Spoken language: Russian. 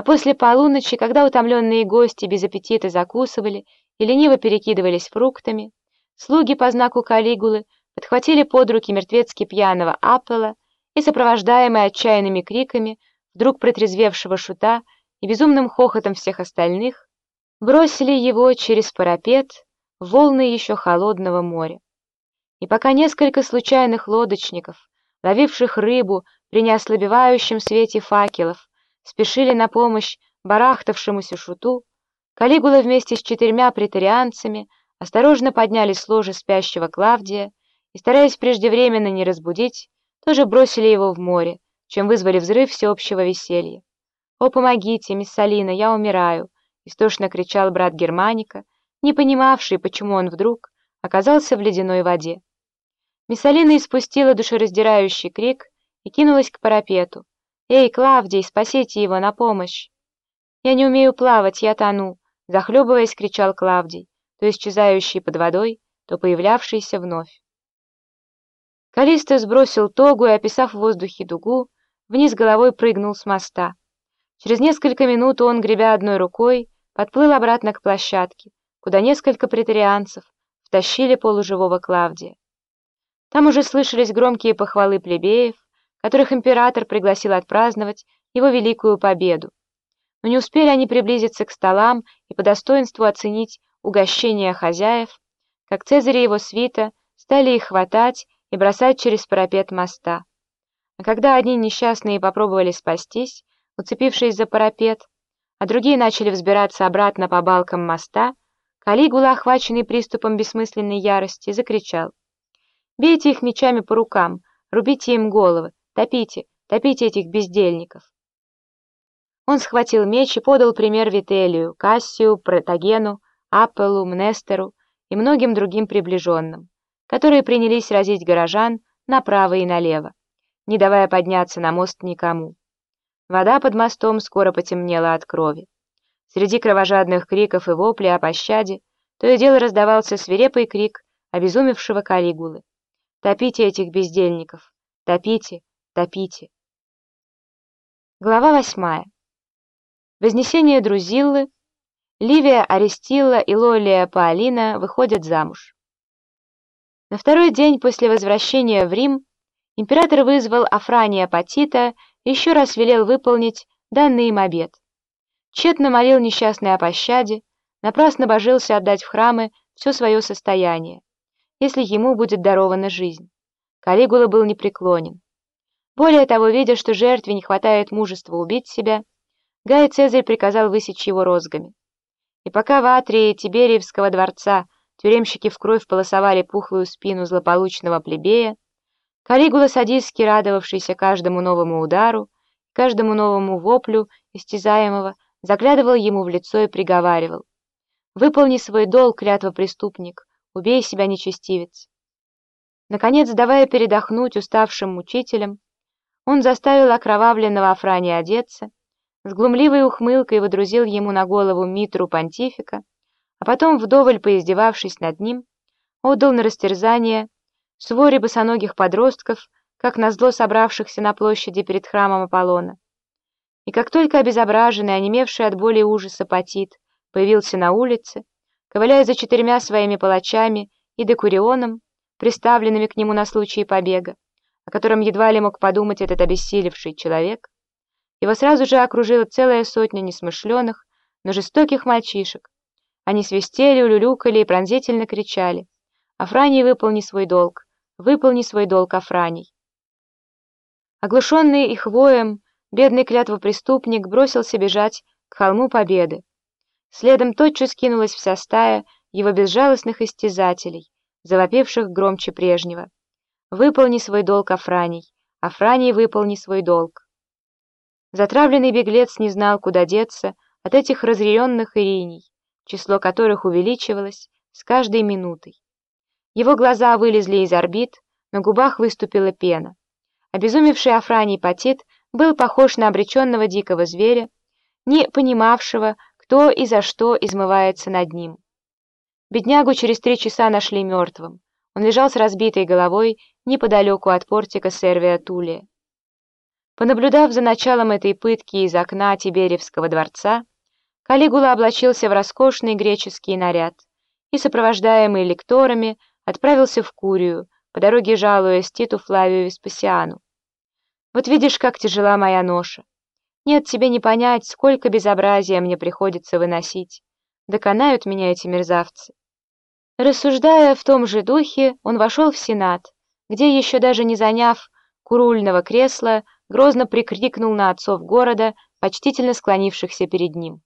А после полуночи, когда утомленные гости без аппетита закусывали и лениво перекидывались фруктами, слуги по знаку Калигулы подхватили под руки мертвецки пьяного Аппела и, сопровождаемые отчаянными криками, вдруг протрезвевшего шута и безумным хохотом всех остальных, бросили его через парапет в волны еще холодного моря. И пока несколько случайных лодочников, ловивших рыбу при неослабевающем свете факелов, спешили на помощь барахтавшемуся шуту, Калигула вместе с четырьмя претарианцами осторожно подняли с ложа спящего Клавдия и, стараясь преждевременно не разбудить, тоже бросили его в море, чем вызвали взрыв всеобщего веселья. «О, помогите, мисс Салина, я умираю!» — истошно кричал брат Германика, не понимавший, почему он вдруг оказался в ледяной воде. Миссалина испустила душераздирающий крик и кинулась к парапету. «Эй, Клавдий, спасите его, на помощь!» «Я не умею плавать, я тону!» Захлебываясь, кричал Клавдий, то исчезающий под водой, то появлявшийся вновь. Калиста сбросил тогу и, описав в воздухе дугу, вниз головой прыгнул с моста. Через несколько минут он, гребя одной рукой, подплыл обратно к площадке, куда несколько претарианцев втащили полуживого Клавдия. Там уже слышались громкие похвалы плебеев, которых император пригласил отпраздновать его великую победу. Но не успели они приблизиться к столам и по достоинству оценить угощение хозяев, как Цезарь и его свита стали их хватать и бросать через парапет моста. А когда одни несчастные попробовали спастись, уцепившись за парапет, а другие начали взбираться обратно по балкам моста, Калигула, охваченный приступом бессмысленной ярости, закричал. «Бейте их мечами по рукам, рубите им головы, Топите, топите этих бездельников!» Он схватил меч и подал пример Вителию, Кассию, Протагену, Апеллу, Мнестеру и многим другим приближенным, которые принялись разить горожан направо и налево, не давая подняться на мост никому. Вода под мостом скоро потемнела от крови. Среди кровожадных криков и воплей о пощаде то и дело раздавался свирепый крик обезумевшего Калигулы. «Топите этих бездельников! Топите! Топите. Глава восьмая. Вознесение Друзиллы, Ливия Арестила и Лолия Паолина выходят замуж. На второй день после возвращения в Рим император вызвал Афрания Патита и еще раз велел выполнить данный им обет. Тщетно молил несчастный о пощаде, напрасно божился отдать в храмы все свое состояние, если ему будет дарована жизнь. Калигула был непреклонен. Более того, видя, что жертве не хватает мужества убить себя, Гай Цезарь приказал высечь его розгами. И пока в Атрии Тибериевского дворца тюремщики в кровь полосовали пухлую спину злополучного плебея, Калигула Садистский, радовавшийся каждому новому удару, каждому новому воплю истязаемого, заглядывал ему в лицо и приговаривал. «Выполни свой долг, клятва преступник, убей себя, нечестивец». Наконец, давая передохнуть уставшим мучителям, он заставил окровавленного Афрания одеться, с глумливой ухмылкой выдрузил ему на голову митру понтифика, а потом, вдоволь поиздевавшись над ним, отдал на растерзание своре босоногих подростков, как назло собравшихся на площади перед храмом Аполлона. И как только обезображенный, онемевший от боли и ужаса Патит появился на улице, ковыляя за четырьмя своими палачами и декурионом, приставленными к нему на случай побега, о котором едва ли мог подумать этот обессилевший человек, его сразу же окружила целая сотня несмышленых, но жестоких мальчишек. Они свистели, улюлюкали и пронзительно кричали. «Афраний, выполни свой долг! Выполни свой долг, Афраний!» Оглушенный их воем, бедный клятвопреступник бросился бежать к холму Победы. Следом тотчас кинулась вся стая его безжалостных истязателей, завопивших громче прежнего. Выполни свой долг, Афраний. Афраний, выполни свой долг. Затравленный беглец не знал, куда деться от этих разъяренных ириней, число которых увеличивалось с каждой минутой. Его глаза вылезли из орбит, на губах выступила пена. Обезумевший Афраний Патит был похож на обреченного дикого зверя, не понимавшего, кто и за что измывается над ним. Беднягу через три часа нашли мертвым. Он лежал с разбитой головой неподалеку от портика Сервия Тулия. Понаблюдав за началом этой пытки из окна Тиберевского дворца, Калигула облачился в роскошный греческий наряд и, сопровождаемый лекторами, отправился в Курию, по дороге жалуясь Титу Флавию Веспасиану. «Вот видишь, как тяжела моя ноша. Нет, тебе не понять, сколько безобразия мне приходится выносить. Доконают меня эти мерзавцы». Рассуждая в том же духе, он вошел в Сенат, где, еще даже не заняв курульного кресла, грозно прикрикнул на отцов города, почтительно склонившихся перед ним.